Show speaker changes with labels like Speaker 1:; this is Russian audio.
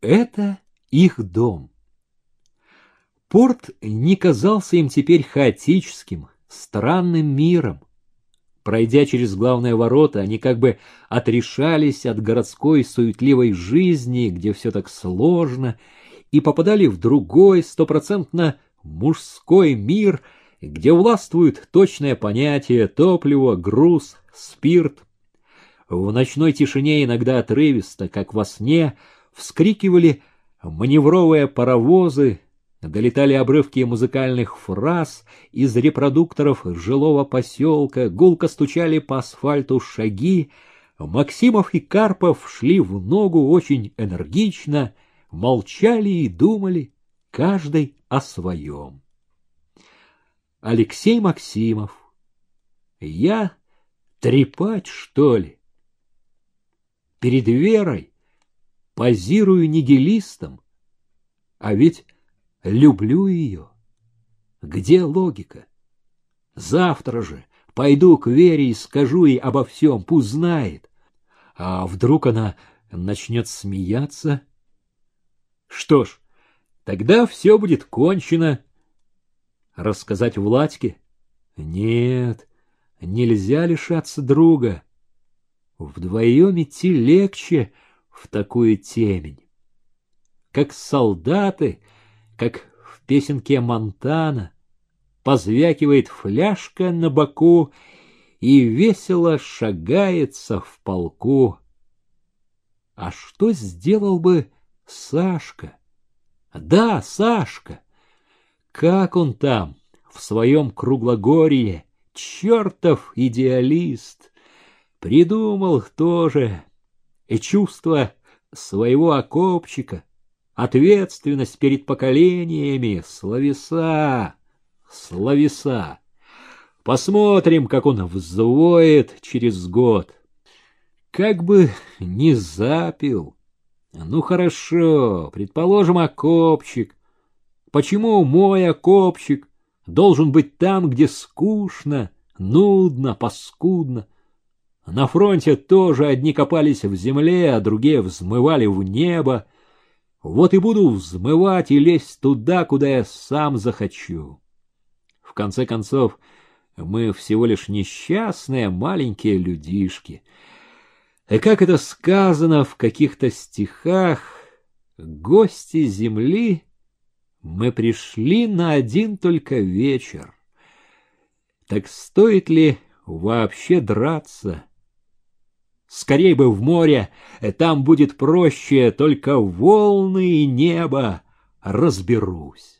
Speaker 1: Это их дом. Порт не казался им теперь хаотическим, странным миром. Пройдя через главные ворота, они как бы отрешались от городской суетливой жизни, где все так сложно, и попадали в другой, стопроцентно мужской мир, где властвует точное понятие топливо, груз, спирт. В ночной тишине иногда отрывисто, как во сне, вскрикивали маневровые паровозы, Долетали обрывки музыкальных фраз из репродукторов жилого поселка, гулко стучали по асфальту шаги. Максимов и Карпов шли в ногу очень энергично, молчали и думали, каждый о своем. Алексей Максимов. Я трепать, что ли? Перед Верой позирую нигилистом, а ведь люблю ее. Где логика? Завтра же пойду к Вере и скажу ей обо всем, пусть знает. А вдруг она начнет смеяться? Что ж, тогда все будет кончено. Рассказать Владьке? Нет, нельзя лишаться друга. Вдвоем идти легче в такую темень. Как солдаты как в песенке Монтана, позвякивает фляжка на боку и весело шагается в полку. А что сделал бы Сашка? Да, Сашка! Как он там, в своем круглогорье, чертов идеалист! Придумал тоже чувство своего окопчика — ответственность перед поколениями, словеса, словеса. Посмотрим, как он взвоет через год. Как бы не запил. Ну хорошо, предположим, окопчик. Почему мой окопчик должен быть там, где скучно, нудно, паскудно? На фронте тоже одни копались в земле, а другие взмывали в небо. Вот и буду взмывать и лезть туда, куда я сам захочу. В конце концов, мы всего лишь несчастные маленькие людишки. И как это сказано в каких-то стихах, гости земли, мы пришли на один только вечер. Так стоит ли вообще драться? Скорей бы в море, там будет проще, только волны и небо разберусь.